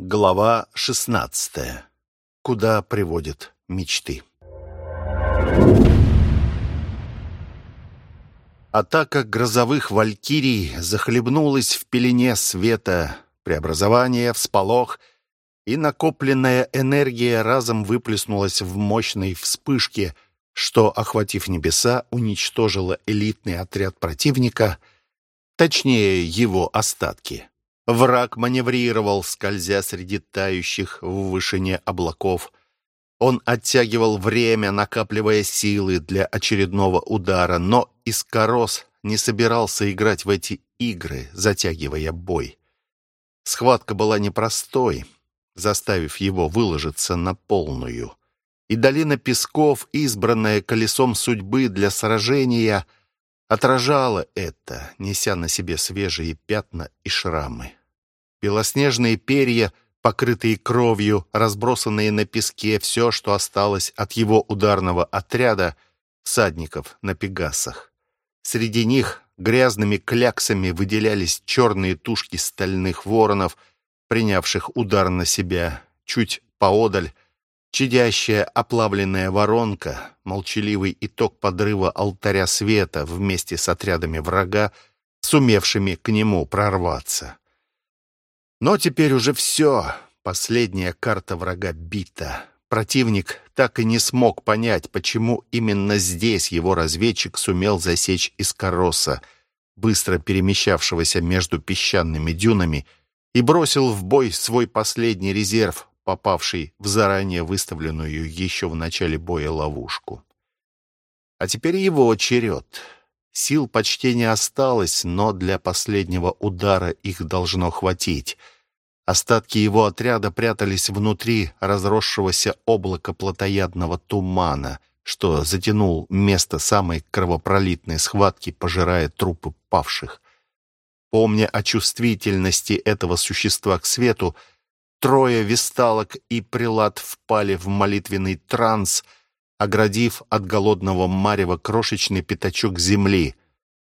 Глава 16. Куда приводят мечты? Атака грозовых валькирий захлебнулась в пелене света, преобразование, всполох, и накопленная энергия разом выплеснулась в мощной вспышке, что, охватив небеса, уничтожила элитный отряд противника, точнее, его остатки. Враг маневрировал, скользя среди тающих в вышине облаков. Он оттягивал время, накапливая силы для очередного удара, но Искорос не собирался играть в эти игры, затягивая бой. Схватка была непростой, заставив его выложиться на полную. И долина песков, избранная колесом судьбы для сражения, отражала это, неся на себе свежие пятна и шрамы. Белоснежные перья, покрытые кровью, разбросанные на песке, все, что осталось от его ударного отряда всадников на пегасах. Среди них грязными кляксами выделялись черные тушки стальных воронов, принявших удар на себя. Чуть поодаль Чадящая оплавленная воронка, молчаливый итог подрыва алтаря света вместе с отрядами врага, сумевшими к нему прорваться. Но теперь уже все. Последняя карта врага бита. Противник так и не смог понять, почему именно здесь его разведчик сумел засечь Искороса, быстро перемещавшегося между песчаными дюнами, и бросил в бой свой последний резерв, попавший в заранее выставленную еще в начале боя ловушку. А теперь его черед. Сил почти не осталось, но для последнего удара их должно хватить. Остатки его отряда прятались внутри разросшегося облака плотоядного тумана, что затянул место самой кровопролитной схватки, пожирая трупы павших. Помня о чувствительности этого существа к свету, Трое весталок и прилад впали в молитвенный транс, оградив от голодного марева крошечный пятачок земли,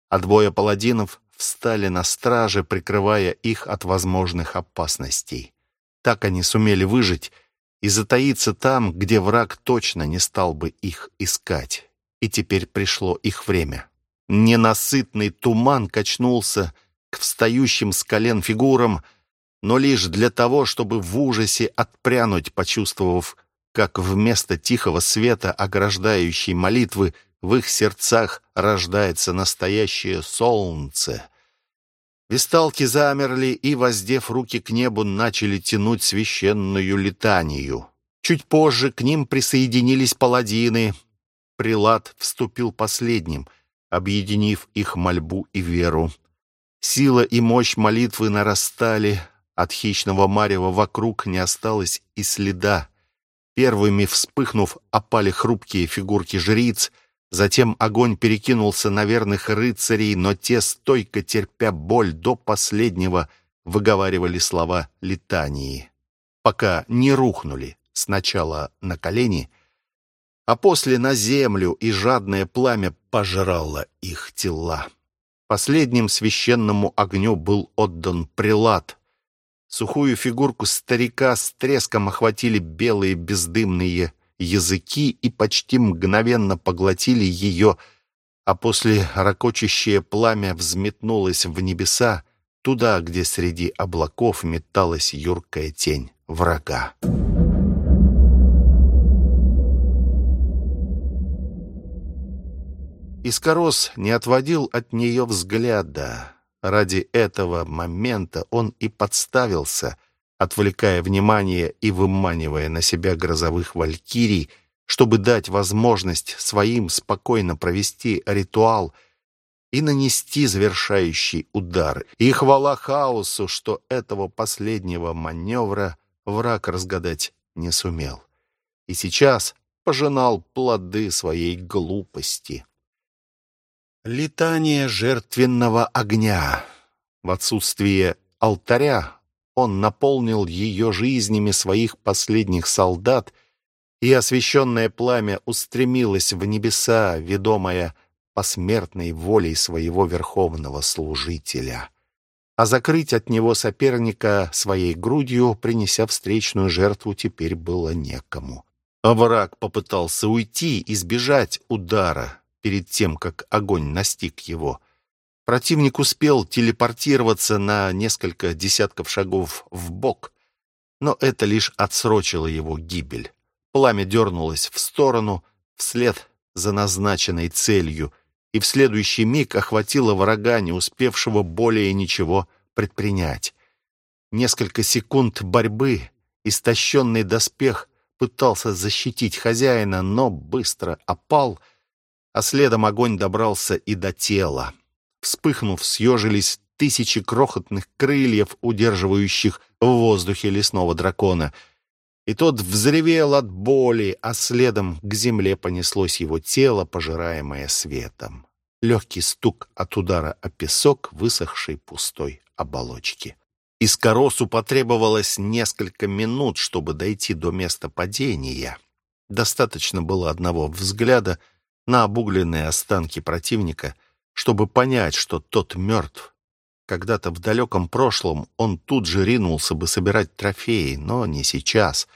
а двое паладинов встали на страже, прикрывая их от возможных опасностей. Так они сумели выжить и затаиться там, где враг точно не стал бы их искать. И теперь пришло их время. Ненасытный туман качнулся к встающим с колен фигурам, но лишь для того, чтобы в ужасе отпрянуть, почувствовав, как вместо тихого света, ограждающей молитвы, в их сердцах рождается настоящее солнце. Висталки замерли и, воздев руки к небу, начали тянуть священную летанию. Чуть позже к ним присоединились паладины. Прилад вступил последним, объединив их мольбу и веру. Сила и мощь молитвы нарастали, от хищного марева вокруг не осталось и следа. Первыми вспыхнув, опали хрупкие фигурки жриц, затем огонь перекинулся на верных рыцарей, но те, стойко терпя боль до последнего, выговаривали слова летании, пока не рухнули сначала на колени, а после на землю, и жадное пламя пожрало их тела. Последним священному огню был отдан прилад, Сухую фигурку старика с треском охватили белые бездымные языки и почти мгновенно поглотили ее, а после ракочащее пламя взметнулось в небеса, туда, где среди облаков металась юркая тень врага. Искорос не отводил от нее взгляда. Ради этого момента он и подставился, отвлекая внимание и выманивая на себя грозовых валькирий, чтобы дать возможность своим спокойно провести ритуал и нанести завершающий удар. И хвала хаосу, что этого последнего маневра враг разгадать не сумел. И сейчас пожинал плоды своей глупости. Летание жертвенного огня. В отсутствие алтаря он наполнил ее жизнями своих последних солдат, и освященное пламя устремилось в небеса, ведомое посмертной волей своего верховного служителя. а закрыть от него соперника своей грудью, принеся встречную жертву, теперь было некому. Враг попытался уйти, избежать удара перед тем, как огонь настиг его. Противник успел телепортироваться на несколько десятков шагов в бок, но это лишь отсрочило его гибель. Пламя дернулось в сторону, вслед за назначенной целью, и в следующий миг охватило врага, не успевшего более ничего предпринять. Несколько секунд борьбы, истощенный доспех пытался защитить хозяина, но быстро опал, а следом огонь добрался и до тела. Вспыхнув, съежились тысячи крохотных крыльев, удерживающих в воздухе лесного дракона. И тот взревел от боли, а следом к земле понеслось его тело, пожираемое светом. Легкий стук от удара о песок высохшей пустой оболочки. Искоросу потребовалось несколько минут, чтобы дойти до места падения. Достаточно было одного взгляда на обугленные останки противника, чтобы понять, что тот мертв. Когда-то в далеком прошлом он тут же ринулся бы собирать трофеи, но не сейчас.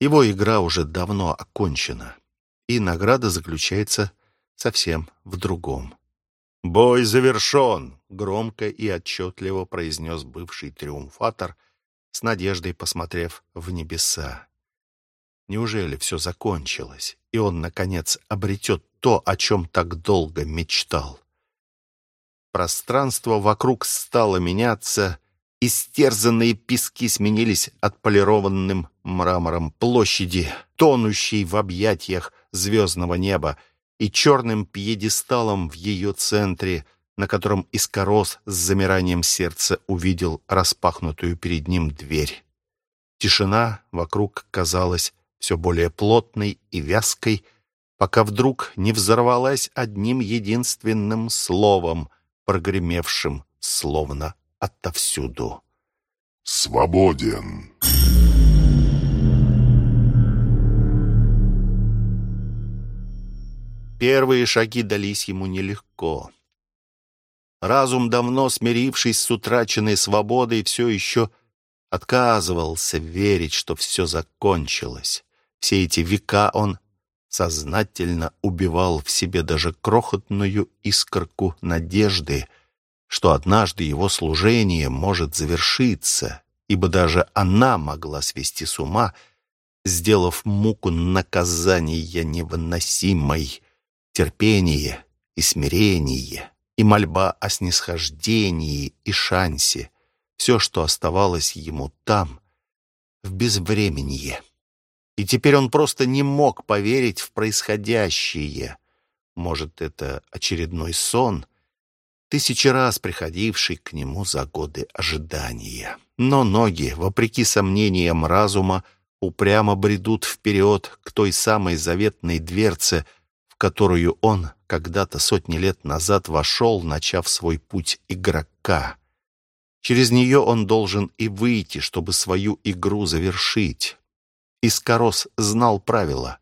Его игра уже давно окончена, и награда заключается совсем в другом. «Бой завершен!» — громко и отчетливо произнес бывший триумфатор, с надеждой посмотрев в небеса. Неужели все закончилось, и он, наконец, обретет то, о чем так долго мечтал? Пространство вокруг стало меняться, истерзанные пески сменились отполированным мрамором площади, тонущей в объятиях звездного неба, и черным пьедесталом в ее центре, на котором Искорос с замиранием сердца увидел распахнутую перед ним дверь. Тишина вокруг казалась все более плотной и вязкой, пока вдруг не взорвалась одним единственным словом, прогремевшим словно отовсюду. «Свободен!» Первые шаги дались ему нелегко. Разум, давно смирившись с утраченной свободой, все еще отказывался верить, что все закончилось. Все эти века он сознательно убивал в себе даже крохотную искорку надежды, что однажды его служение может завершиться, ибо даже она могла свести с ума, сделав муку наказания невыносимой терпение и смирение, и мольба о снисхождении и шансе, все, что оставалось ему там, в безвременье. И теперь он просто не мог поверить в происходящее. Может, это очередной сон, тысячи раз приходивший к нему за годы ожидания. Но ноги, вопреки сомнениям разума, упрямо бредут вперед к той самой заветной дверце — которую он когда-то сотни лет назад вошел, начав свой путь игрока. Через нее он должен и выйти, чтобы свою игру завершить. Искорос знал правила.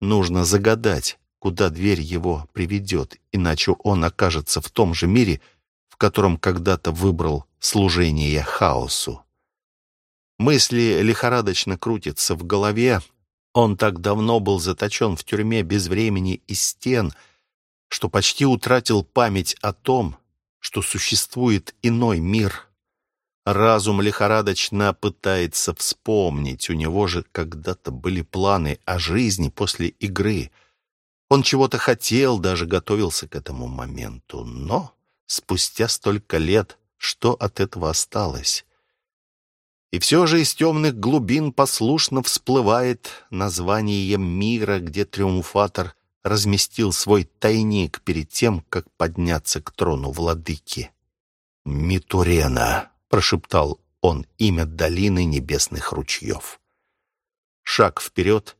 Нужно загадать, куда дверь его приведет, иначе он окажется в том же мире, в котором когда-то выбрал служение хаосу. Мысли лихорадочно крутятся в голове, он так давно был заточен в тюрьме без времени и стен, что почти утратил память о том, что существует иной мир. Разум лихорадочно пытается вспомнить. У него же когда-то были планы о жизни после игры. Он чего-то хотел, даже готовился к этому моменту. Но спустя столько лет что от этого осталось? И все же из темных глубин послушно всплывает название мира, где триумфатор разместил свой тайник перед тем, как подняться к трону владыки. «Митурена», — прошептал он имя долины небесных ручьев. Шаг вперед,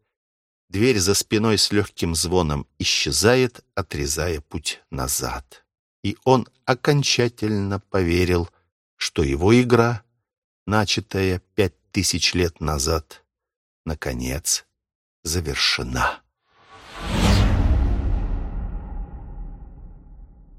дверь за спиной с легким звоном исчезает, отрезая путь назад. И он окончательно поверил, что его игра — начатая пять тысяч лет назад, наконец завершена.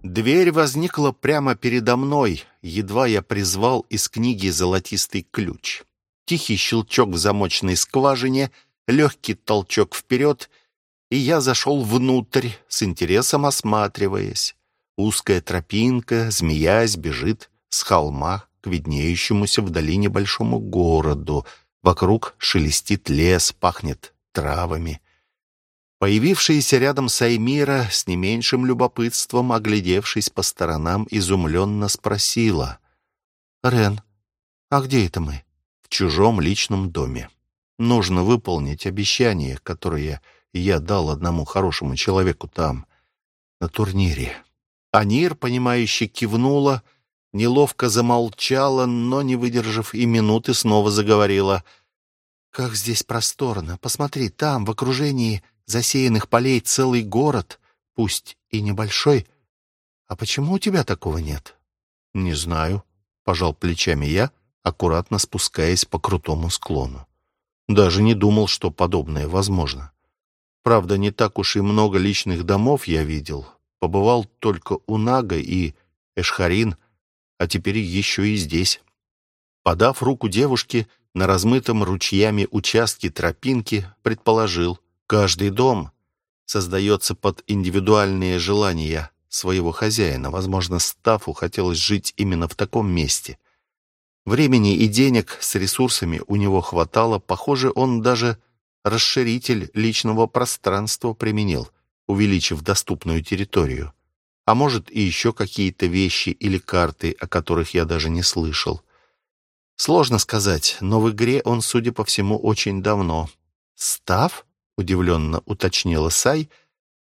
Дверь возникла прямо передо мной, едва я призвал из книги «Золотистый ключ». Тихий щелчок в замочной скважине, легкий толчок вперед, и я зашел внутрь, с интересом осматриваясь. Узкая тропинка, змеясь, бежит с холма к виднеющемуся вдали небольшому городу. Вокруг шелестит лес, пахнет травами. Появившаяся рядом Саймира с не меньшим любопытством, оглядевшись по сторонам, изумленно спросила. «Рен, а где это мы?» «В чужом личном доме. Нужно выполнить обещание, которое я дал одному хорошему человеку там, на турнире». Анир, понимающе кивнула, неловко замолчала, но, не выдержав и минуты, снова заговорила. «Как здесь просторно! Посмотри, там, в окружении засеянных полей целый город, пусть и небольшой. А почему у тебя такого нет? Не знаю, пожал плечами я, аккуратно спускаясь по крутому склону. Даже не думал, что подобное возможно. Правда, не так уж и много личных домов я видел. Побывал только у Нага и Эшхарин, а теперь еще и здесь. Подав руку девушке на размытом ручьями участке тропинки, предположил — Каждый дом создается под индивидуальные желания своего хозяина. Возможно, Стафу хотелось жить именно в таком месте. Времени и денег с ресурсами у него хватало. Похоже, он даже расширитель личного пространства применил, увеличив доступную территорию. А может, и еще какие-то вещи или карты, о которых я даже не слышал. Сложно сказать, но в игре он, судя по всему, очень давно. Став? Удивленно уточнила Сай,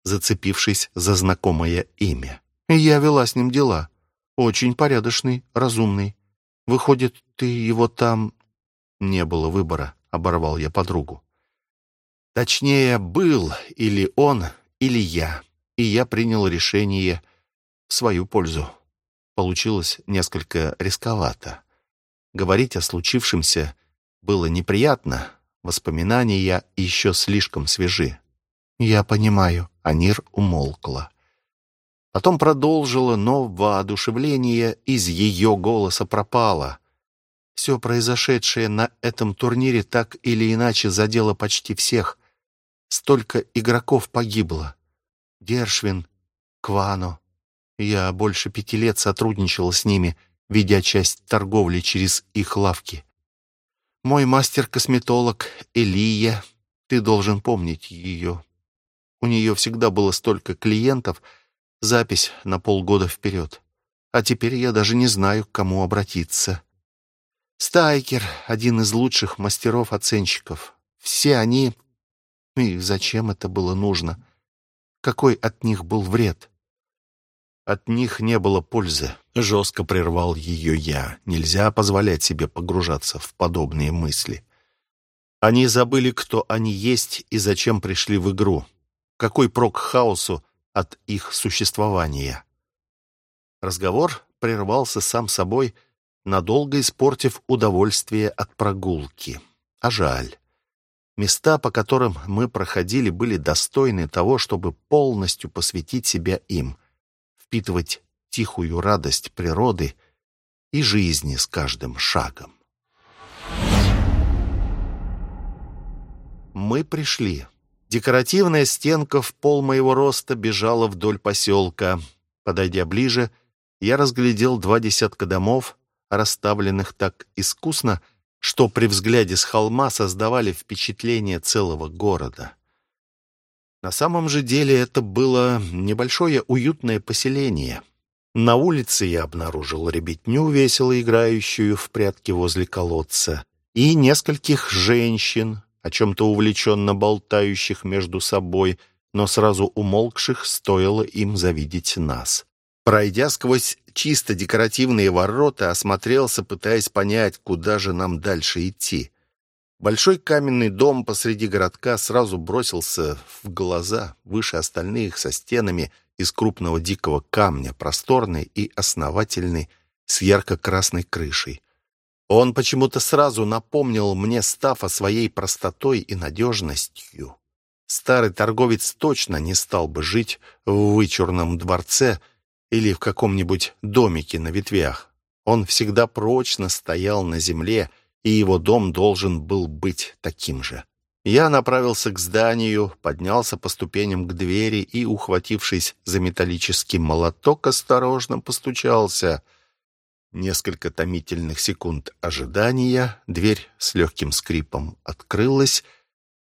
зацепившись за знакомое имя. «Я вела с ним дела. Очень порядочный, разумный. Выходит, ты его там...» «Не было выбора», — оборвал я подругу. «Точнее, был или он, или я, и я принял решение в свою пользу. Получилось несколько рисковато. Говорить о случившемся было неприятно, Воспоминания еще слишком свежи. «Я понимаю», — Анир умолкла. Потом продолжила, но воодушевление из ее голоса пропало. Все произошедшее на этом турнире так или иначе задело почти всех. Столько игроков погибло. Дершвин, Квано. Я больше пяти лет сотрудничала с ними, ведя часть торговли через их лавки. Мой мастер-косметолог Элия, ты должен помнить ее. У нее всегда было столько клиентов, запись на полгода вперед. А теперь я даже не знаю, к кому обратиться. Стайкер — один из лучших мастеров-оценщиков. Все они... И зачем это было нужно? Какой от них был вред? От них не было пользы. Жестко прервал ее я. Нельзя позволять себе погружаться в подобные мысли. Они забыли, кто они есть и зачем пришли в игру. Какой прок хаосу от их существования? Разговор прервался сам собой, надолго испортив удовольствие от прогулки. А жаль. Места, по которым мы проходили, были достойны того, чтобы полностью посвятить себя им — впитывать тихую радость природы и жизни с каждым шагом. Мы пришли. Декоративная стенка в пол моего роста бежала вдоль поселка. Подойдя ближе, я разглядел два десятка домов, расставленных так искусно, что при взгляде с холма создавали впечатление целого города. На самом же деле это было небольшое уютное поселение. На улице я обнаружил ребятню, весело играющую в прятки возле колодца, и нескольких женщин, о чем-то увлеченно болтающих между собой, но сразу умолкших, стоило им завидеть нас. Пройдя сквозь чисто декоративные ворота, осмотрелся, пытаясь понять, куда же нам дальше идти. Большой каменный дом посреди городка сразу бросился в глаза, выше остальных, со стенами из крупного дикого камня, просторный и основательный, с ярко-красной крышей. Он почему-то сразу напомнил мне Стафа своей простотой и надежностью. Старый торговец точно не стал бы жить в вычурном дворце или в каком-нибудь домике на ветвях. Он всегда прочно стоял на земле, и его дом должен был быть таким же. Я направился к зданию, поднялся по ступеням к двери и, ухватившись за металлический молоток, осторожно постучался. Несколько томительных секунд ожидания, дверь с легким скрипом открылась,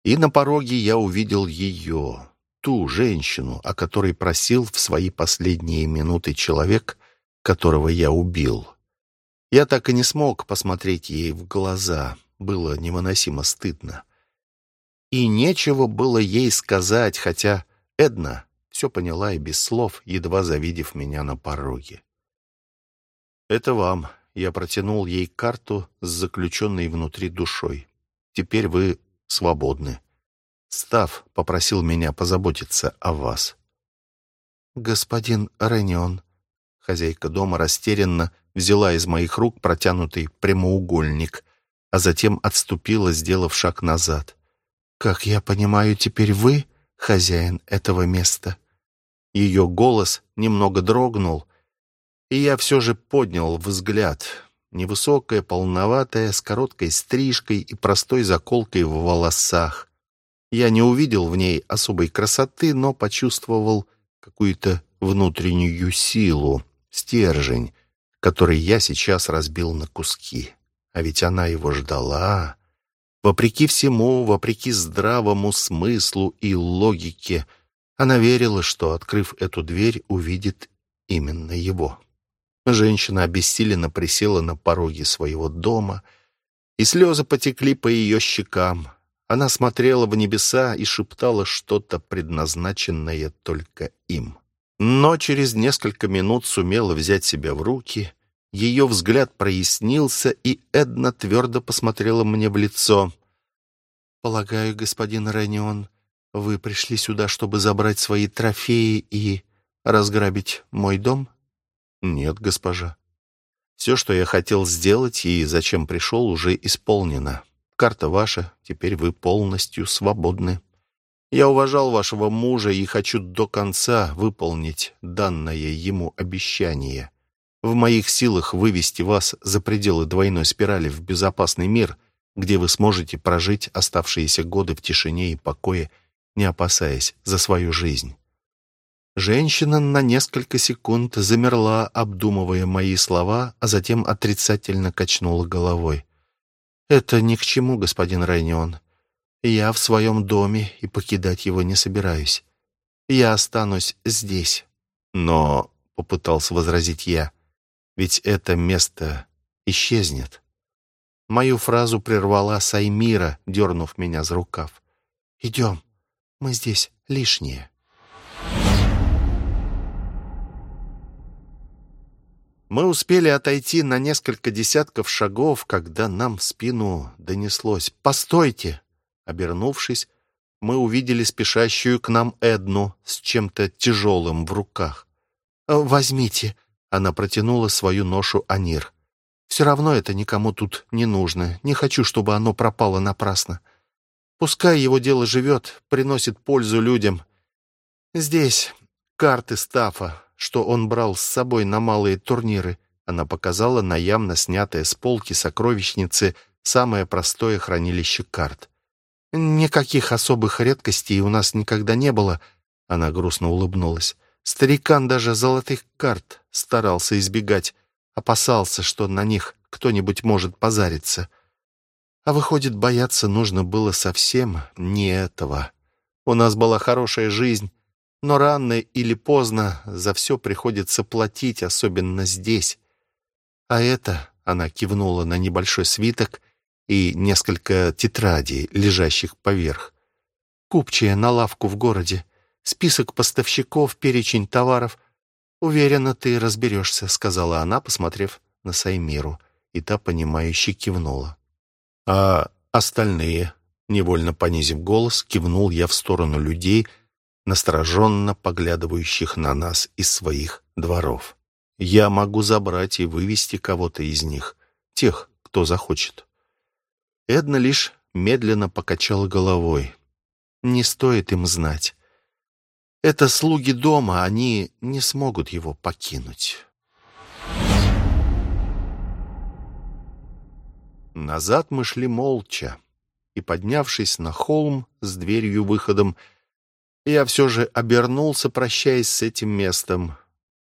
и на пороге я увидел ее, ту женщину, о которой просил в свои последние минуты человек, которого я убил. Я так и не смог посмотреть ей в глаза, было невыносимо стыдно. И нечего было ей сказать, хотя Эдна все поняла и без слов, едва завидев меня на пороге. «Это вам». Я протянул ей карту с заключенной внутри душой. «Теперь вы свободны. Став попросил меня позаботиться о вас». «Господин Ренион», хозяйка дома растерянно взяла из моих рук протянутый прямоугольник, а затем отступила, сделав шаг назад. «Как я понимаю, теперь вы хозяин этого места?» Ее голос немного дрогнул, и я все же поднял взгляд. Невысокая, полноватая, с короткой стрижкой и простой заколкой в волосах. Я не увидел в ней особой красоты, но почувствовал какую-то внутреннюю силу, стержень, который я сейчас разбил на куски. А ведь она его ждала. Вопреки всему, вопреки здравому смыслу и логике, она верила, что, открыв эту дверь, увидит именно его. Женщина обессиленно присела на пороге своего дома, и слезы потекли по ее щекам. Она смотрела в небеса и шептала что-то, предназначенное только им. Но через несколько минут сумела взять себя в руки — ее взгляд прояснился, и Эдна твердо посмотрела мне в лицо. «Полагаю, господин Ренион, вы пришли сюда, чтобы забрать свои трофеи и разграбить мой дом?» «Нет, госпожа. Все, что я хотел сделать и зачем пришел, уже исполнено. Карта ваша, теперь вы полностью свободны. Я уважал вашего мужа и хочу до конца выполнить данное ему обещание». В моих силах вывести вас за пределы двойной спирали в безопасный мир, где вы сможете прожить оставшиеся годы в тишине и покое, не опасаясь за свою жизнь. Женщина на несколько секунд замерла, обдумывая мои слова, а затем отрицательно качнула головой. «Это ни к чему, господин Рейнион. Я в своем доме и покидать его не собираюсь. Я останусь здесь». «Но...» — попытался возразить я — ведь это место исчезнет. Мою фразу прервала Саймира, дернув меня за рукав. «Идем, мы здесь лишние». Мы успели отойти на несколько десятков шагов, когда нам в спину донеслось «Постойте!». Обернувшись, мы увидели спешащую к нам Эдну с чем-то тяжелым в руках. «Возьмите!» Она протянула свою ношу Анир. «Все равно это никому тут не нужно. Не хочу, чтобы оно пропало напрасно. Пускай его дело живет, приносит пользу людям. Здесь карты Стафа, что он брал с собой на малые турниры». Она показала на явно снятое с полки сокровищницы самое простое хранилище карт. «Никаких особых редкостей у нас никогда не было», — она грустно улыбнулась. Старикан даже золотых карт старался избегать, опасался, что на них кто-нибудь может позариться. А выходит, бояться нужно было совсем не этого. У нас была хорошая жизнь, но рано или поздно за все приходится платить, особенно здесь. А это, она кивнула на небольшой свиток и несколько тетрадей, лежащих поверх. Купчая на лавку в городе список поставщиков, перечень товаров. Уверена, ты разберешься», — сказала она, посмотрев на Саймиру, и та, понимающе кивнула. «А остальные?» — невольно понизив голос, кивнул я в сторону людей, настороженно поглядывающих на нас из своих дворов. «Я могу забрать и вывести кого-то из них, тех, кто захочет». Эдна лишь медленно покачала головой. «Не стоит им знать. Это слуги дома, они не смогут его покинуть. Назад мы шли молча, и, поднявшись на холм с дверью-выходом, я все же обернулся, прощаясь с этим местом.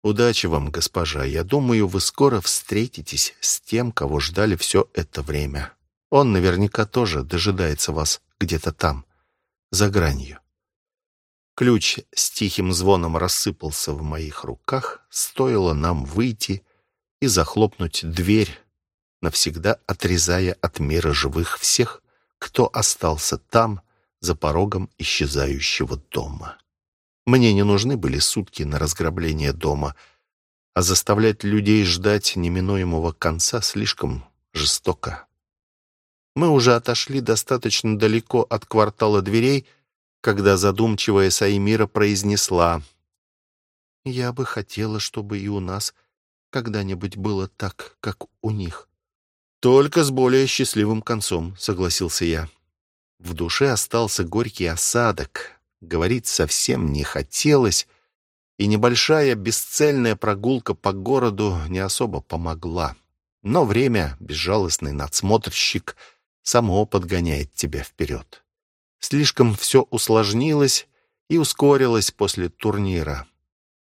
Удачи вам, госпожа. Я думаю, вы скоро встретитесь с тем, кого ждали все это время. Он наверняка тоже дожидается вас где-то там, за гранью. Ключ с тихим звоном рассыпался в моих руках, стоило нам выйти и захлопнуть дверь, навсегда отрезая от мира живых всех, кто остался там, за порогом исчезающего дома. Мне не нужны были сутки на разграбление дома, а заставлять людей ждать неминуемого конца слишком жестоко. Мы уже отошли достаточно далеко от квартала дверей, когда задумчивая Саймира произнесла «Я бы хотела, чтобы и у нас когда-нибудь было так, как у них». «Только с более счастливым концом», — согласился я. В душе остался горький осадок. Говорить совсем не хотелось, и небольшая бесцельная прогулка по городу не особо помогла. Но время, безжалостный надсмотрщик, само подгоняет тебя вперед. Слишком все усложнилось и ускорилось после турнира.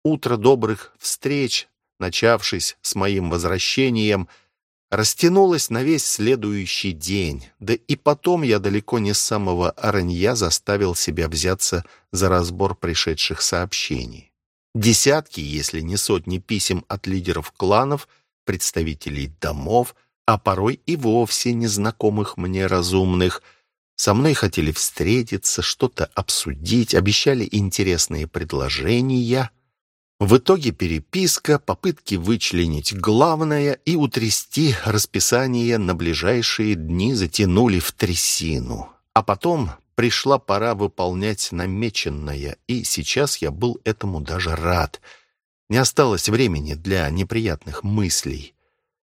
Утро добрых встреч, начавшись с моим возвращением — растянулась на весь следующий день. Да и потом я далеко не с самого оранья заставил себя взяться за разбор пришедших сообщений. Десятки, если не сотни писем от лидеров кланов, представителей домов, а порой и вовсе незнакомых мне разумных. Со мной хотели встретиться, что-то обсудить, обещали интересные предложения — в итоге переписка, попытки вычленить главное и утрясти расписание на ближайшие дни затянули в трясину. А потом пришла пора выполнять намеченное, и сейчас я был этому даже рад. Не осталось времени для неприятных мыслей.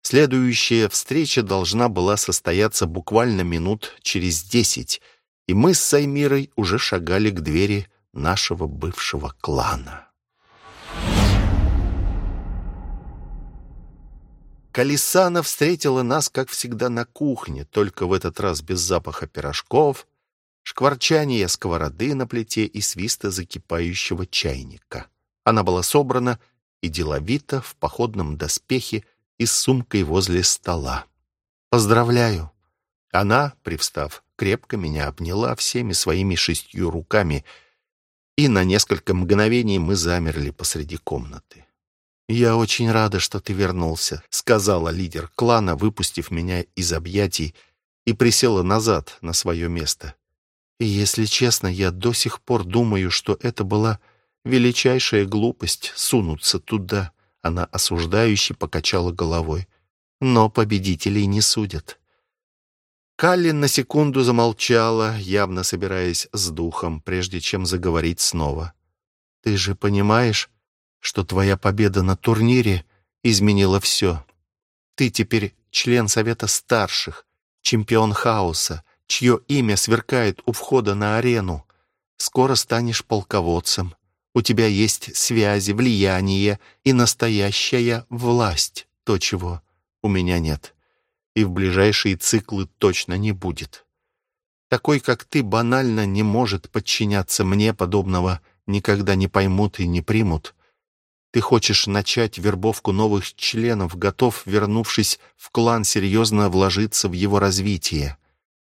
Следующая встреча должна была состояться буквально минут через десять, и мы с Саймирой уже шагали к двери нашего бывшего клана. Колесана встретила нас, как всегда, на кухне, только в этот раз без запаха пирожков, шкварчания сковороды на плите и свиста закипающего чайника. Она была собрана и деловита в походном доспехе и с сумкой возле стола. «Поздравляю!» Она, привстав, крепко меня обняла всеми своими шестью руками, и на несколько мгновений мы замерли посреди комнаты. «Я очень рада, что ты вернулся», — сказала лидер клана, выпустив меня из объятий, и присела назад на свое место. И, если честно, я до сих пор думаю, что это была величайшая глупость сунуться туда. Она осуждающе покачала головой. Но победителей не судят. Каллин на секунду замолчала, явно собираясь с духом, прежде чем заговорить снова. «Ты же понимаешь, что твоя победа на турнире изменила все. Ты теперь член Совета Старших, чемпион хаоса, чье имя сверкает у входа на арену. Скоро станешь полководцем. У тебя есть связи, влияние и настоящая власть, то, чего у меня нет. И в ближайшие циклы точно не будет. Такой, как ты, банально не может подчиняться мне, подобного никогда не поймут и не примут. Ты хочешь начать вербовку новых членов, готов, вернувшись в клан, серьезно вложиться в его развитие.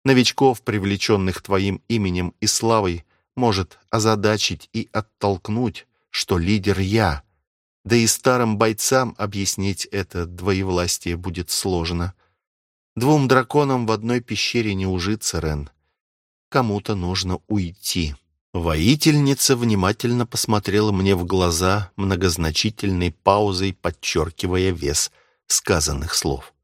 Новичков, привлеченных твоим именем и славой, может озадачить и оттолкнуть, что лидер я. Да и старым бойцам объяснить это двоевластие будет сложно. Двум драконам в одной пещере не ужиться, Рен. Кому-то нужно уйти. Воительница внимательно посмотрела мне в глаза, многозначительной паузой подчеркивая вес сказанных слов.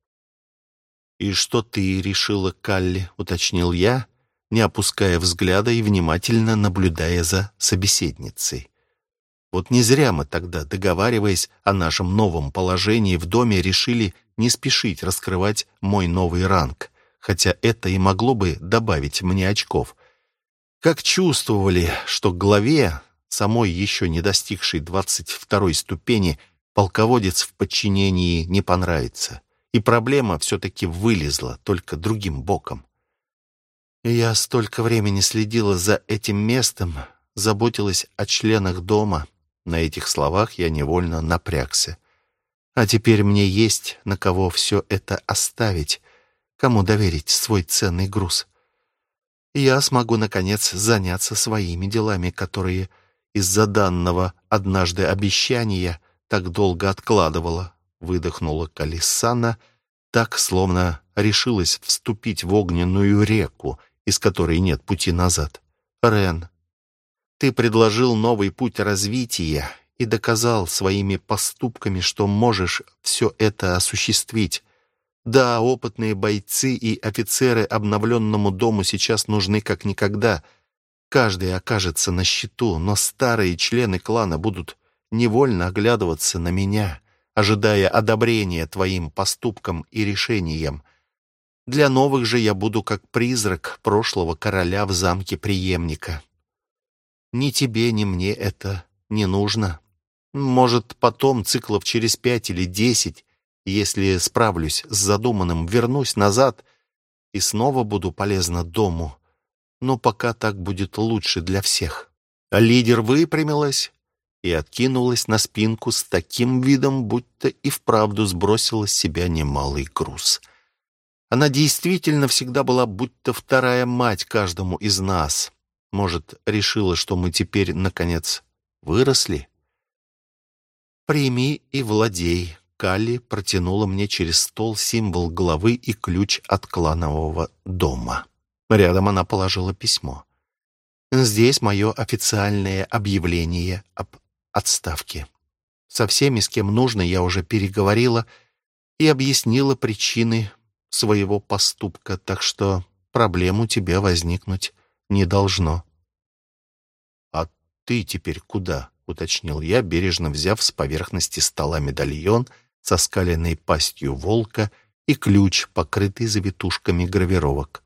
«И что ты решила, Калли?» — уточнил я, не опуская взгляда и внимательно наблюдая за собеседницей. Вот не зря мы тогда, договариваясь о нашем новом положении в доме, решили не спешить раскрывать мой новый ранг, хотя это и могло бы добавить мне очков — как чувствовали, что главе самой еще не достигшей двадцать второй ступени, полководец в подчинении не понравится. И проблема все-таки вылезла, только другим боком. Я столько времени следила за этим местом, заботилась о членах дома. На этих словах я невольно напрягся. А теперь мне есть на кого все это оставить, кому доверить свой ценный груз. Я смогу, наконец, заняться своими делами, которые из-за данного однажды обещания так долго откладывала. Выдохнула Калисана, так, словно решилась вступить в огненную реку, из которой нет пути назад. Рен, ты предложил новый путь развития, и доказал своими поступками, что можешь все это осуществить. Да, опытные бойцы и офицеры обновленному дому сейчас нужны как никогда. Каждый окажется на счету, но старые члены клана будут невольно оглядываться на меня, ожидая одобрения твоим поступкам и решениям. Для новых же я буду как призрак прошлого короля в замке преемника. Ни тебе, ни мне это не нужно. Может, потом, циклов через пять или десять, если справлюсь с задуманным, вернусь назад и снова буду полезна дому. Но пока так будет лучше для всех. А лидер выпрямилась и откинулась на спинку с таким видом, будто и вправду сбросила с себя немалый груз. Она действительно всегда была будто вторая мать каждому из нас. Может, решила, что мы теперь, наконец, выросли? «Прими и владей». Калли протянула мне через стол символ главы и ключ от кланового дома. Рядом она положила письмо. «Здесь мое официальное объявление об отставке. Со всеми, с кем нужно, я уже переговорила и объяснила причины своего поступка, так что проблем у тебя возникнуть не должно». «А ты теперь куда?» — уточнил я, бережно взяв с поверхности стола медальон со скаленной пастью волка и ключ, покрытый завитушками гравировок.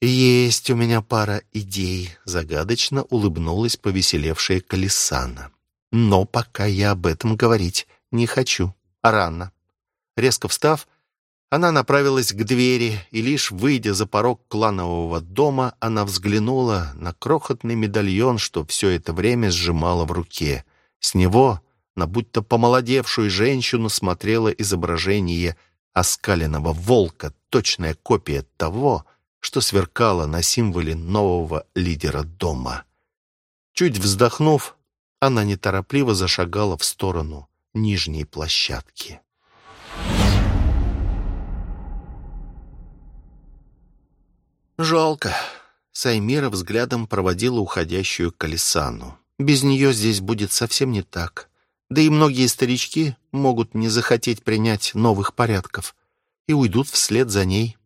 «Есть у меня пара идей», — загадочно улыбнулась повеселевшая Калисана. «Но пока я об этом говорить не хочу. Рано». Резко встав, она направилась к двери, и лишь выйдя за порог кланового дома, она взглянула на крохотный медальон, что все это время сжимала в руке. С него на будто помолодевшую женщину смотрело изображение оскаленного волка, точная копия того, что сверкало на символе нового лидера дома. Чуть вздохнув, она неторопливо зашагала в сторону нижней площадки. Жалко. Саймира взглядом проводила уходящую колесану. Без нее здесь будет совсем не так. Да и многие старички могут не захотеть принять новых порядков и уйдут вслед за ней.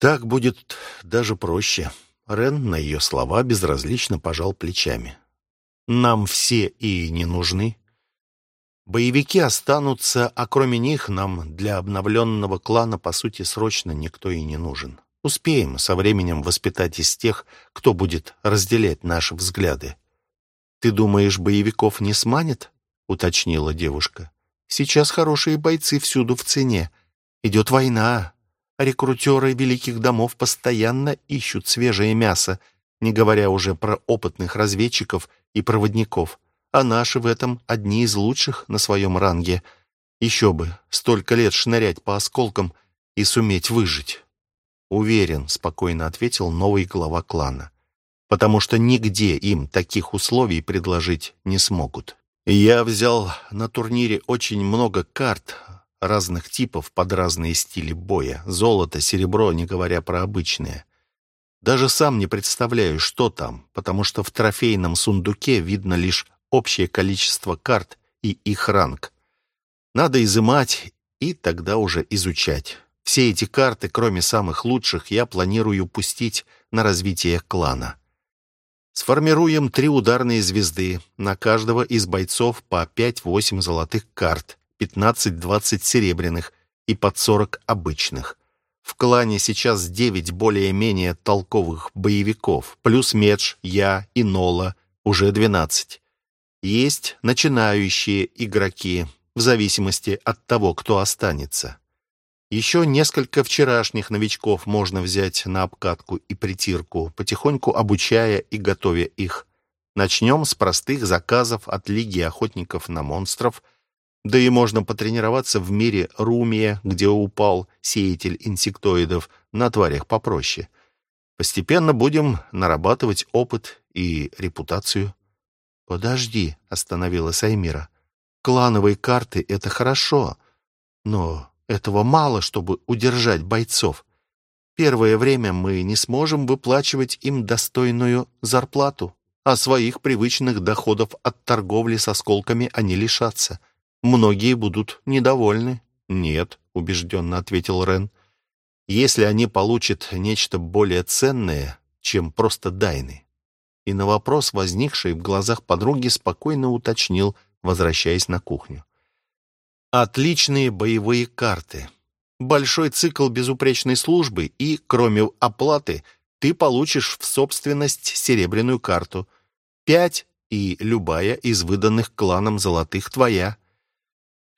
Так будет даже проще. Рен на ее слова безразлично пожал плечами. Нам все и не нужны. Боевики останутся, а кроме них нам для обновленного клана, по сути, срочно никто и не нужен. Успеем со временем воспитать из тех, кто будет разделять наши взгляды. «Ты думаешь, боевиков не сманит?» — уточнила девушка. «Сейчас хорошие бойцы всюду в цене. Идет война. Рекрутеры великих домов постоянно ищут свежее мясо, не говоря уже про опытных разведчиков и проводников. А наши в этом одни из лучших на своем ранге. Еще бы, столько лет шнырять по осколкам и суметь выжить». «Уверен», — спокойно ответил новый глава клана, «потому что нигде им таких условий предложить не смогут. Я взял на турнире очень много карт разных типов под разные стили боя. Золото, серебро, не говоря про обычные. Даже сам не представляю, что там, потому что в трофейном сундуке видно лишь общее количество карт и их ранг. Надо изымать и тогда уже изучать. Все эти карты, кроме самых лучших, я планирую пустить на развитие клана. Сформируем три ударные звезды, на каждого из бойцов по 5-8 золотых карт, 15-20 серебряных и под 40 обычных. В клане сейчас 9 более-менее толковых боевиков, плюс Медж, я и Нола, Уже двенадцать. Есть начинающие игроки, в зависимости от того, кто останется. Еще несколько вчерашних новичков можно взять на обкатку и притирку, потихоньку обучая и готовя их. Начнем с простых заказов от Лиги охотников на монстров, да и можно потренироваться в мире Румия, где упал сеятель инсектоидов, на тварях попроще. Постепенно будем нарабатывать опыт и репутацию. «Подожди», — остановила Саймира. «Клановые карты — это хорошо, но этого мало, чтобы удержать бойцов. Первое время мы не сможем выплачивать им достойную зарплату, а своих привычных доходов от торговли с осколками они лишатся. Многие будут недовольны». «Нет», — убежденно ответил Рен. «Если они получат нечто более ценное, чем просто дайны». И на вопрос, возникший в глазах подруги, спокойно уточнил, возвращаясь на кухню. Отличные боевые карты. Большой цикл безупречной службы и, кроме оплаты, ты получишь в собственность серебряную карту. Пять и любая из выданных кланом золотых твоя.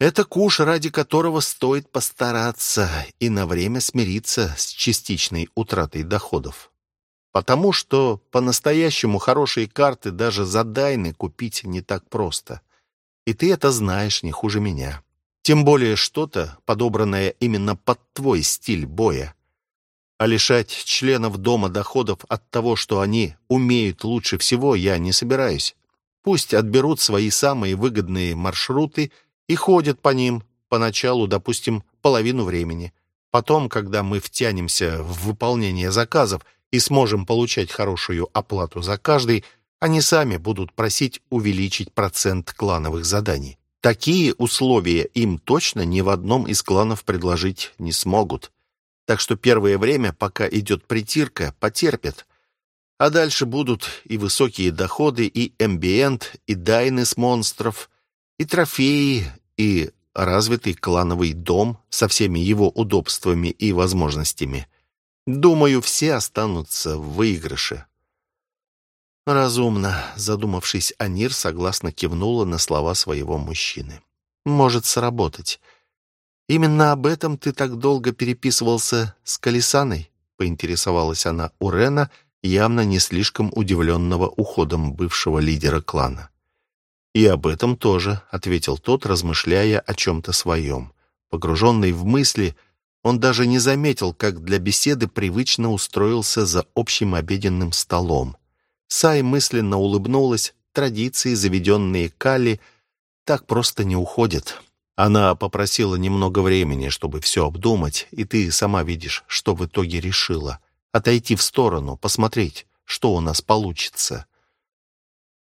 Это куш, ради которого стоит постараться и на время смириться с частичной утратой доходов. Потому что по-настоящему хорошие карты даже за дайны купить не так просто. И ты это знаешь не хуже меня. Тем более что-то, подобранное именно под твой стиль боя. А лишать членов дома доходов от того, что они умеют лучше всего, я не собираюсь. Пусть отберут свои самые выгодные маршруты и ходят по ним, поначалу, допустим, половину времени. Потом, когда мы втянемся в выполнение заказов и сможем получать хорошую оплату за каждый, они сами будут просить увеличить процент клановых заданий. Такие условия им точно ни в одном из кланов предложить не смогут. Так что первое время, пока идет притирка, потерпят. А дальше будут и высокие доходы, и эмбиент, и дайны с монстров, и трофеи, и развитый клановый дом со всеми его удобствами и возможностями. Думаю, все останутся в выигрыше. «Разумно», — задумавшись, Анир согласно кивнула на слова своего мужчины. «Может сработать. Именно об этом ты так долго переписывался с Колесаной?» — поинтересовалась она у Рена, явно не слишком удивленного уходом бывшего лидера клана. «И об этом тоже», — ответил тот, размышляя о чем-то своем. Погруженный в мысли, он даже не заметил, как для беседы привычно устроился за общим обеденным столом. Сай мысленно улыбнулась. Традиции, заведенные Калли, так просто не уходят. Она попросила немного времени, чтобы все обдумать, и ты сама видишь, что в итоге решила. Отойти в сторону, посмотреть, что у нас получится.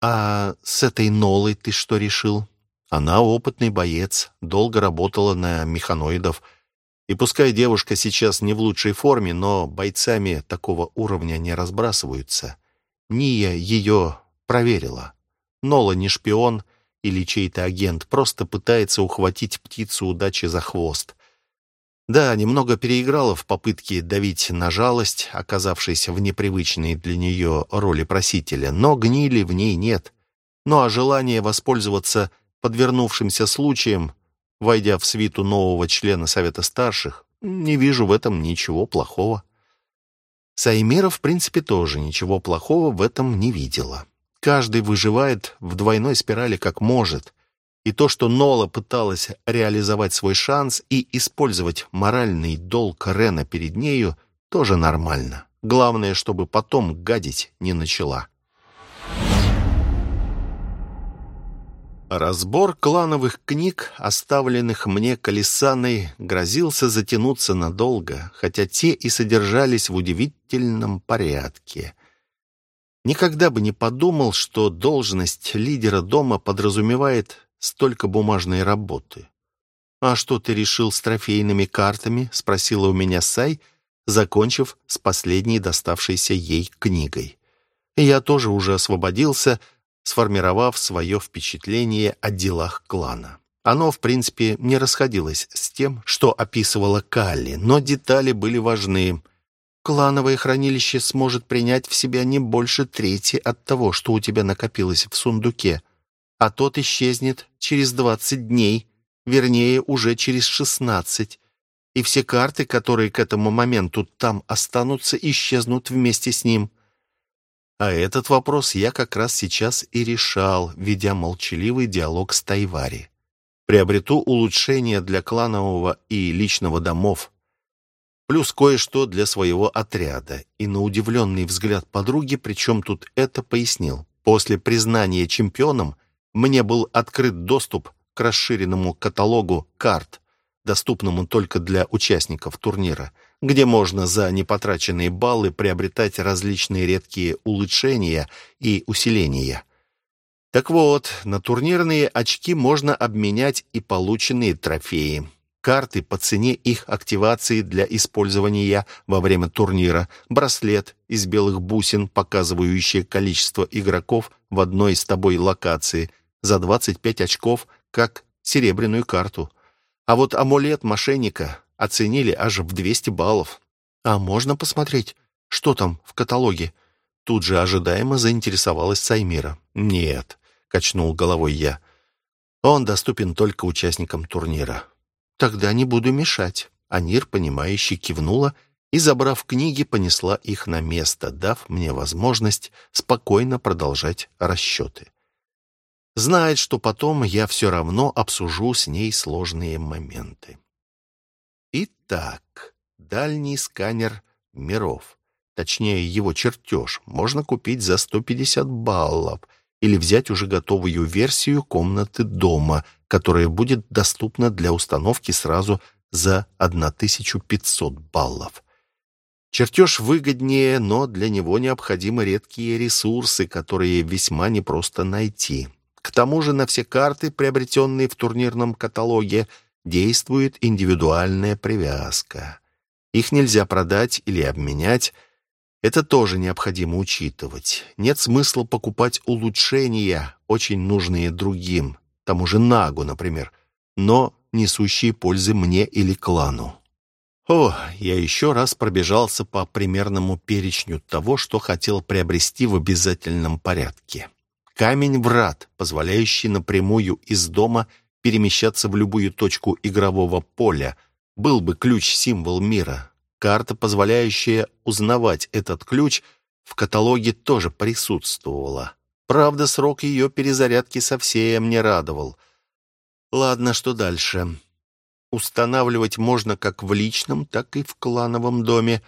«А с этой Нолой ты что решил?» Она опытный боец, долго работала на механоидов. И пускай девушка сейчас не в лучшей форме, но бойцами такого уровня не разбрасываются. Ния ее проверила. Нола не шпион или чей-то агент, просто пытается ухватить птицу удачи за хвост. Да, немного переиграла в попытке давить на жалость, оказавшись в непривычной для нее роли просителя, но гнили в ней нет. Ну а желание воспользоваться подвернувшимся случаем, войдя в свиту нового члена Совета Старших, не вижу в этом ничего плохого. Саймира, в принципе, тоже ничего плохого в этом не видела. Каждый выживает в двойной спирали как может. И то, что Нола пыталась реализовать свой шанс и использовать моральный долг Рена перед нею, тоже нормально. Главное, чтобы потом гадить не начала. Разбор клановых книг, оставленных мне колесаной, грозился затянуться надолго, хотя те и содержались в удивительном порядке. Никогда бы не подумал, что должность лидера дома подразумевает столько бумажной работы. «А что ты решил с трофейными картами?» — спросила у меня Сай, закончив с последней доставшейся ей книгой. Я тоже уже освободился — сформировав свое впечатление о делах клана. Оно, в принципе, не расходилось с тем, что описывала Калли, но детали были важны. Клановое хранилище сможет принять в себя не больше трети от того, что у тебя накопилось в сундуке, а тот исчезнет через двадцать дней, вернее, уже через шестнадцать, и все карты, которые к этому моменту там останутся, исчезнут вместе с ним. А этот вопрос я как раз сейчас и решал, ведя молчаливый диалог с Тайвари. Приобрету улучшения для кланового и личного домов, плюс кое-что для своего отряда. И на удивленный взгляд подруги, причем тут это пояснил. После признания чемпионом мне был открыт доступ к расширенному каталогу карт, доступному только для участников турнира, где можно за непотраченные баллы приобретать различные редкие улучшения и усиления. Так вот, на турнирные очки можно обменять и полученные трофеи. Карты по цене их активации для использования во время турнира, браслет из белых бусин, показывающий количество игроков в одной с тобой локации, за 25 очков, как серебряную карту. А вот амулет мошенника оценили аж в 200 баллов. А можно посмотреть, что там в каталоге? Тут же ожидаемо заинтересовалась Саймира. «Нет», — качнул головой я. «Он доступен только участникам турнира». «Тогда не буду мешать». Анир, понимающе кивнула и, забрав книги, понесла их на место, дав мне возможность спокойно продолжать расчеты. Знает, что потом я все равно обсужу с ней сложные моменты. Итак, дальний сканер миров, точнее его чертеж, можно купить за 150 баллов или взять уже готовую версию комнаты дома, которая будет доступна для установки сразу за 1500 баллов. Чертеж выгоднее, но для него необходимы редкие ресурсы, которые весьма непросто найти. К тому же на все карты, приобретенные в турнирном каталоге, действует индивидуальная привязка. Их нельзя продать или обменять. Это тоже необходимо учитывать. Нет смысла покупать улучшения, очень нужные другим, тому же Нагу, например, но несущие пользы мне или клану. О, я еще раз пробежался по примерному перечню того, что хотел приобрести в обязательном порядке. Камень-врат, позволяющий напрямую из дома перемещаться в любую точку игрового поля, был бы ключ-символ мира. Карта, позволяющая узнавать этот ключ, в каталоге тоже присутствовала. Правда, срок ее перезарядки совсем не радовал. Ладно, что дальше? Устанавливать можно как в личном, так и в клановом доме,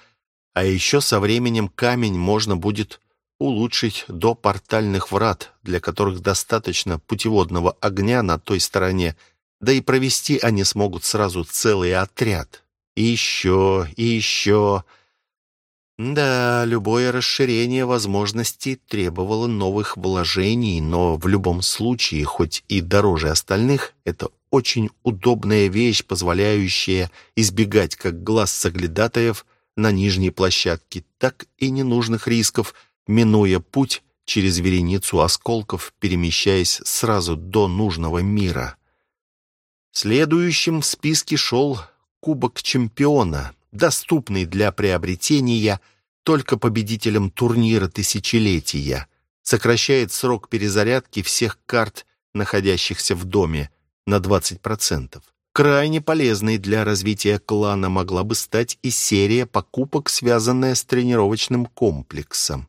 а еще со временем камень можно будет улучшить до портальных врат, для которых достаточно путеводного огня на той стороне, да и провести они смогут сразу целый отряд. И еще, и еще. Да, любое расширение возможностей требовало новых вложений, но в любом случае, хоть и дороже остальных, это очень удобная вещь, позволяющая избегать как глаз соглядатаев на нижней площадке, так и ненужных рисков – минуя путь через вереницу осколков, перемещаясь сразу до нужного мира. Следующим в списке шел Кубок Чемпиона, доступный для приобретения только победителям турнира Тысячелетия, сокращает срок перезарядки всех карт, находящихся в доме, на 20%. Крайне полезной для развития клана могла бы стать и серия покупок, связанная с тренировочным комплексом.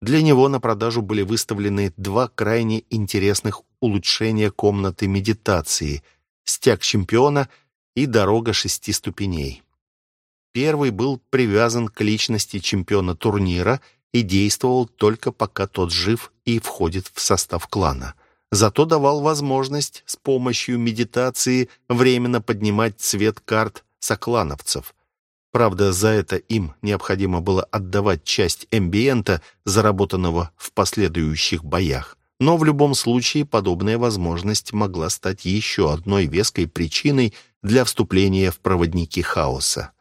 Для него на продажу были выставлены два крайне интересных улучшения комнаты медитации «Стяг чемпиона» и «Дорога шести ступеней». Первый был привязан к личности чемпиона турнира и действовал только пока тот жив и входит в состав клана. Зато давал возможность с помощью медитации временно поднимать цвет карт соклановцев. Правда, за это им необходимо было отдавать часть эмбиента, заработанного в последующих боях. Но в любом случае подобная возможность могла стать еще одной веской причиной для вступления в проводники хаоса.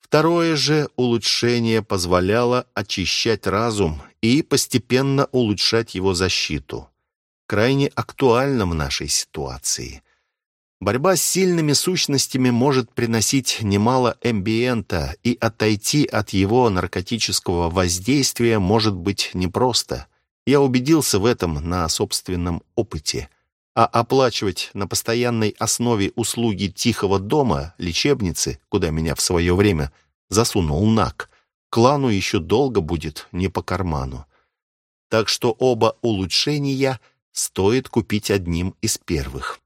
Второе же улучшение позволяло очищать разум и постепенно улучшать его защиту. Крайне актуально в нашей ситуации. Борьба с сильными сущностями может приносить немало эмбиента, и отойти от его наркотического воздействия может быть непросто. Я убедился в этом на собственном опыте. А оплачивать на постоянной основе услуги тихого дома, лечебницы, куда меня в свое время засунул НАК, клану еще долго будет не по карману. Так что оба улучшения стоит купить одним из первых.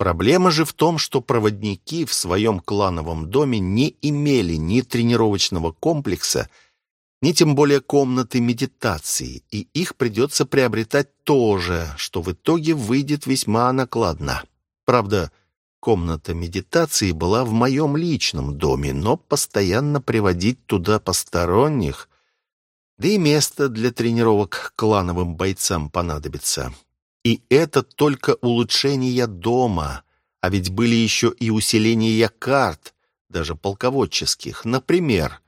Проблема же в том, что проводники в своем клановом доме не имели ни тренировочного комплекса, ни тем более комнаты медитации, и их придется приобретать тоже, что в итоге выйдет весьма накладно. Правда, комната медитации была в моем личном доме, но постоянно приводить туда посторонних, да и место для тренировок клановым бойцам понадобится. И это только улучшение дома, а ведь были еще и усиления карт, даже полководческих. Например,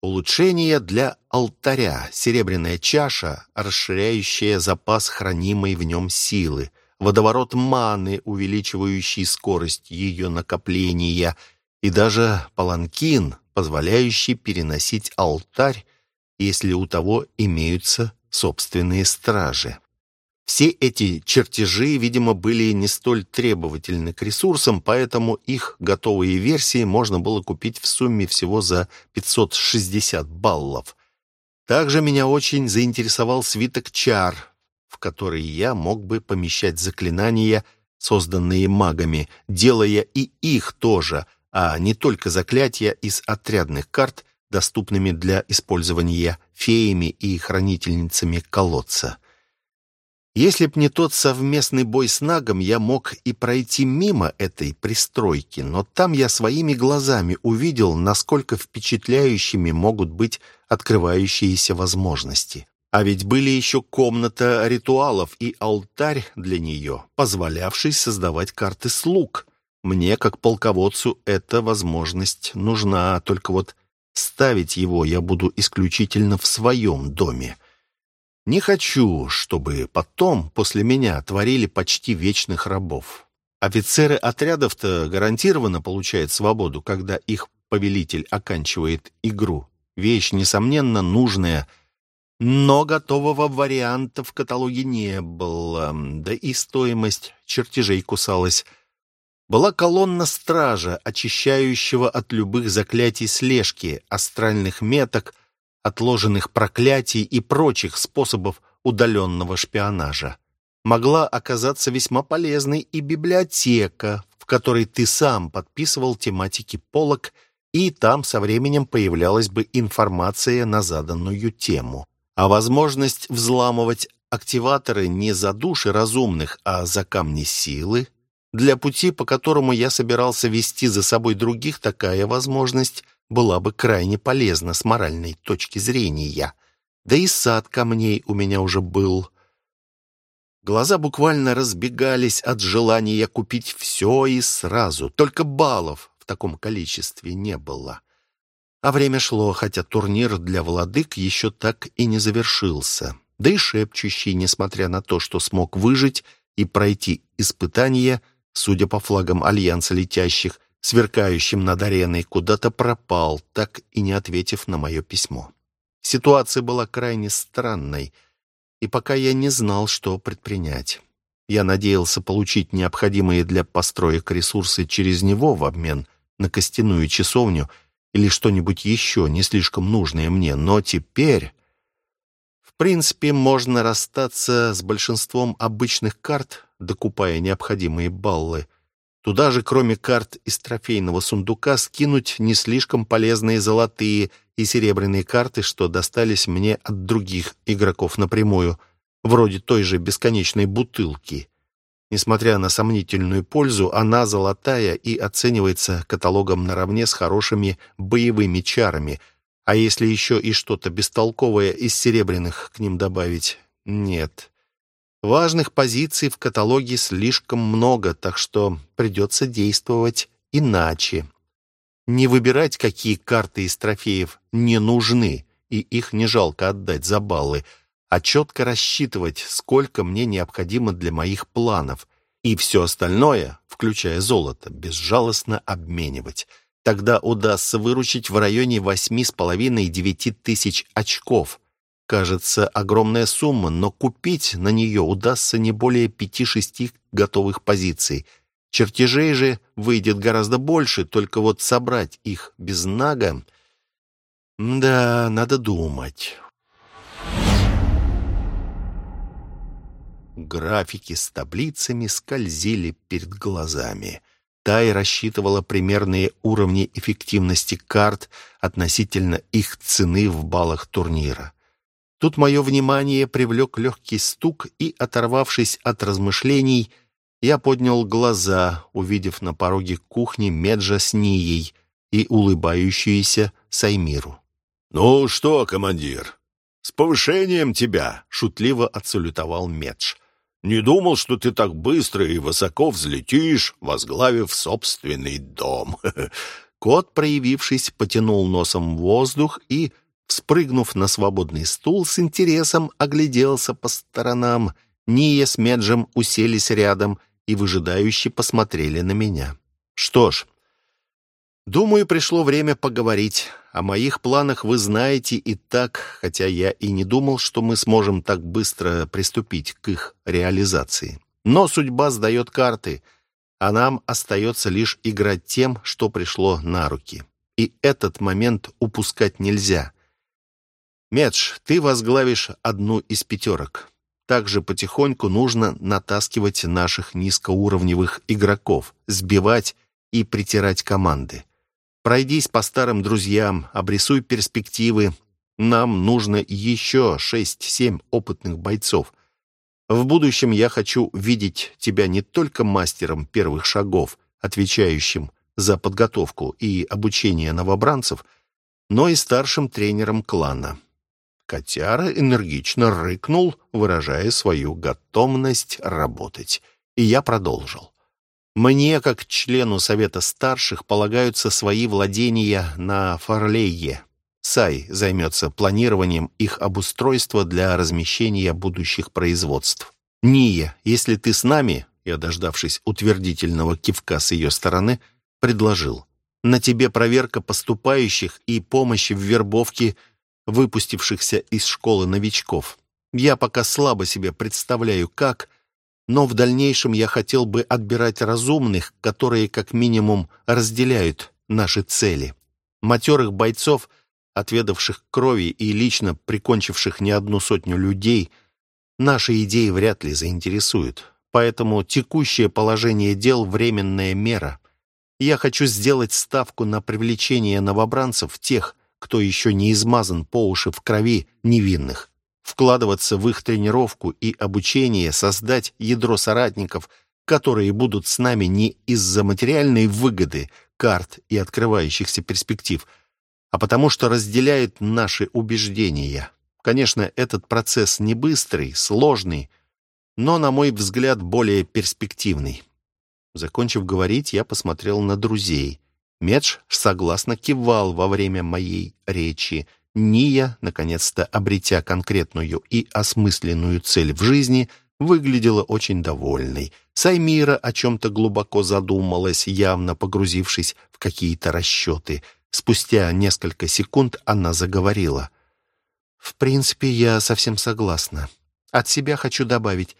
улучшение для алтаря, серебряная чаша, расширяющая запас хранимой в нем силы, водоворот маны, увеличивающий скорость ее накопления, и даже паланкин, позволяющий переносить алтарь, если у того имеются собственные стражи. Все эти чертежи, видимо, были не столь требовательны к ресурсам, поэтому их готовые версии можно было купить в сумме всего за 560 баллов. Также меня очень заинтересовал свиток чар, в который я мог бы помещать заклинания, созданные магами, делая и их тоже, а не только заклятия из отрядных карт, доступными для использования феями и хранительницами колодца. Если б не тот совместный бой с Нагом, я мог и пройти мимо этой пристройки, но там я своими глазами увидел, насколько впечатляющими могут быть открывающиеся возможности. А ведь были еще комната ритуалов и алтарь для нее, позволявший создавать карты слуг. Мне, как полководцу, эта возможность нужна, только вот ставить его я буду исключительно в своем доме. Не хочу, чтобы потом, после меня, творили почти вечных рабов. Офицеры отрядов-то гарантированно получают свободу, когда их повелитель оканчивает игру. Вещь, несомненно, нужная, но готового варианта в каталоге не было, да и стоимость чертежей кусалась. Была колонна стража, очищающего от любых заклятий слежки, астральных меток — отложенных проклятий и прочих способов удаленного шпионажа. Могла оказаться весьма полезной и библиотека, в которой ты сам подписывал тематики полок, и там со временем появлялась бы информация на заданную тему. А возможность взламывать активаторы не за души разумных, а за камни силы. Для пути, по которому я собирался вести за собой других, такая возможность была бы крайне полезна с моральной точки зрения. Да и сад камней у меня уже был. Глаза буквально разбегались от желания купить все и сразу. Только баллов в таком количестве не было. А время шло, хотя турнир для владык еще так и не завершился. Да и шепчущий, несмотря на то, что смог выжить и пройти испытания, судя по флагам Альянса летящих, сверкающим над ареной, куда-то пропал, так и не ответив на мое письмо. Ситуация была крайне странной, и пока я не знал, что предпринять. Я надеялся получить необходимые для построек ресурсы через него в обмен на костяную часовню или что-нибудь еще не слишком нужное мне, но теперь... В принципе, можно расстаться с большинством обычных карт, докупая необходимые баллы, Туда же, кроме карт из трофейного сундука, скинуть не слишком полезные золотые и серебряные карты, что достались мне от других игроков напрямую, вроде той же бесконечной бутылки. Несмотря на сомнительную пользу, она золотая и оценивается каталогом наравне с хорошими боевыми чарами. А если еще и что-то бестолковое из серебряных к ним добавить? Нет. Важных позиций в каталоге слишком много, так что придется действовать иначе. Не выбирать, какие карты из трофеев не нужны, и их не жалко отдать за баллы, а четко рассчитывать, сколько мне необходимо для моих планов, и все остальное, включая золото, безжалостно обменивать. Тогда удастся выручить в районе восьми с половиной девяти тысяч очков. Кажется, огромная сумма, но купить на нее удастся не более пяти-шести готовых позиций. Чертежей же выйдет гораздо больше, только вот собрать их без нага... Да, надо думать. Графики с таблицами скользили перед глазами. Тай рассчитывала примерные уровни эффективности карт относительно их цены в баллах турнира. Тут мое внимание привлек легкий стук, и, оторвавшись от размышлений, я поднял глаза, увидев на пороге кухни Меджа с Нией и улыбающуюся Саймиру. «Ну что, командир, с повышением тебя!» — шутливо отсалютовал Медж. Не думал, что ты так быстро и высоко взлетишь, возглавив собственный дом». Кот, проявившись, потянул носом воздух и, спрыгнув на свободный стул, с интересом огляделся по сторонам. Ния с Меджем уселись рядом и выжидающе посмотрели на меня. «Что ж, думаю, пришло время поговорить. О моих планах вы знаете и так, хотя я и не думал, что мы сможем так быстро приступить к их реализации. Но судьба сдает карты, а нам остается лишь играть тем, что пришло на руки. И этот момент упускать нельзя. Медж, ты возглавишь одну из пятерок. Также потихоньку нужно натаскивать наших низкоуровневых игроков, сбивать и притирать команды. Пройдись по старым друзьям, обрисуй перспективы. Нам нужно еще шесть-семь опытных бойцов. В будущем я хочу видеть тебя не только мастером первых шагов, отвечающим за подготовку и обучение новобранцев, но и старшим тренером клана. Котяра энергично рыкнул, выражая свою готовность работать. И я продолжил. Мне, как члену Совета Старших, полагаются свои владения на Фарлейе. Сай займется планированием их обустройства для размещения будущих производств. Ния, если ты с нами, я, дождавшись утвердительного кивка с ее стороны, предложил. На тебе проверка поступающих и помощь в вербовке выпустившихся из школы новичков. Я пока слабо себе представляю, как но в дальнейшем я хотел бы отбирать разумных, которые как минимум разделяют наши цели. Матерых бойцов, отведавших крови и лично прикончивших не одну сотню людей, наши идеи вряд ли заинтересуют. Поэтому текущее положение дел — временная мера. Я хочу сделать ставку на привлечение новобранцев, тех, кто еще не измазан по уши в крови невинных вкладываться в их тренировку и обучение, создать ядро соратников, которые будут с нами не из-за материальной выгоды, карт и открывающихся перспектив, а потому что разделяют наши убеждения. Конечно, этот процесс не быстрый, сложный, но, на мой взгляд, более перспективный. Закончив говорить, я посмотрел на друзей. Медж согласно кивал во время моей речи, Ния, наконец-то обретя конкретную и осмысленную цель в жизни, выглядела очень довольной. Саймира о чем-то глубоко задумалась, явно погрузившись в какие-то расчеты. Спустя несколько секунд она заговорила. «В принципе, я совсем согласна. От себя хочу добавить.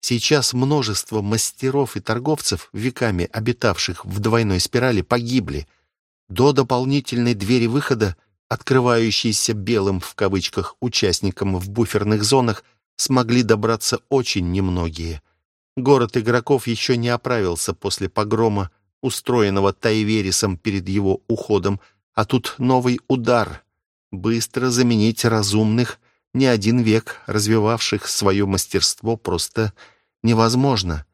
Сейчас множество мастеров и торговцев, веками обитавших в двойной спирали, погибли. До дополнительной двери выхода — открывающиеся белым в кавычках участникам в буферных зонах, смогли добраться очень немногие. Город игроков еще не оправился после погрома, устроенного Тайверисом перед его уходом, а тут новый удар. Быстро заменить разумных, не один век развивавших свое мастерство, просто невозможно.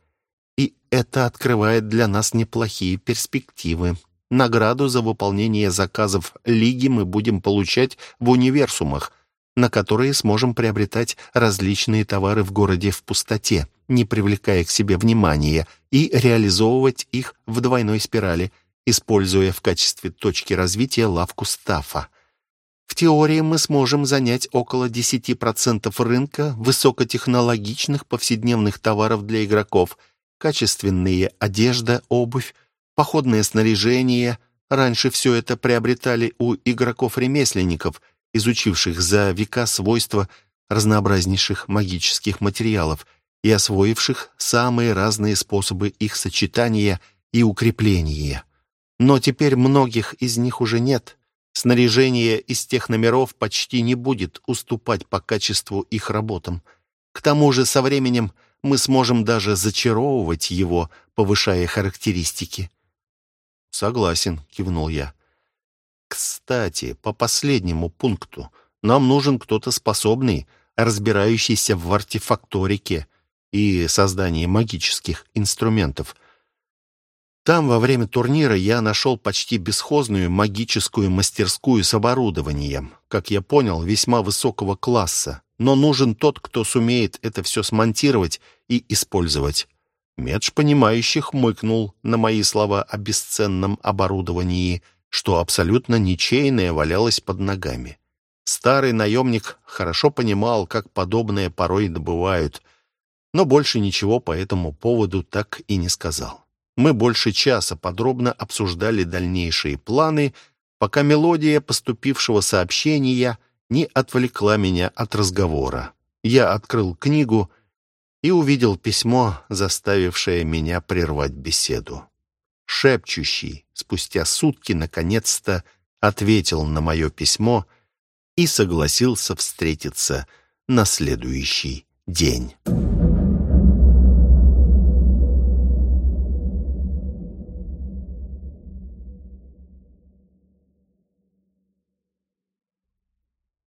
И это открывает для нас неплохие перспективы. Награду за выполнение заказов Лиги мы будем получать в универсумах, на которые сможем приобретать различные товары в городе в пустоте, не привлекая к себе внимания, и реализовывать их в двойной спирали, используя в качестве точки развития лавку стафа. В теории мы сможем занять около 10% рынка высокотехнологичных повседневных товаров для игроков – качественные одежда, обувь, походное снаряжение. Раньше все это приобретали у игроков-ремесленников, изучивших за века свойства разнообразнейших магических материалов и освоивших самые разные способы их сочетания и укрепления. Но теперь многих из них уже нет. Снаряжение из тех номеров почти не будет уступать по качеству их работам. К тому же со временем мы сможем даже зачаровывать его, повышая характеристики. «Согласен», — кивнул я. «Кстати, по последнему пункту нам нужен кто-то способный, разбирающийся в артефакторике и создании магических инструментов. Там во время турнира я нашел почти бесхозную магическую мастерскую с оборудованием, как я понял, весьма высокого класса, но нужен тот, кто сумеет это все смонтировать и использовать. Медж, понимающий, хмыкнул на мои слова о бесценном оборудовании, что абсолютно ничейное валялось под ногами. Старый наемник хорошо понимал, как подобное порой добывают, но больше ничего по этому поводу так и не сказал. Мы больше часа подробно обсуждали дальнейшие планы, пока мелодия поступившего сообщения не отвлекла меня от разговора. Я открыл книгу и увидел письмо, заставившее меня прервать беседу. Шепчущий спустя сутки наконец-то ответил на мое письмо и согласился встретиться на следующий день.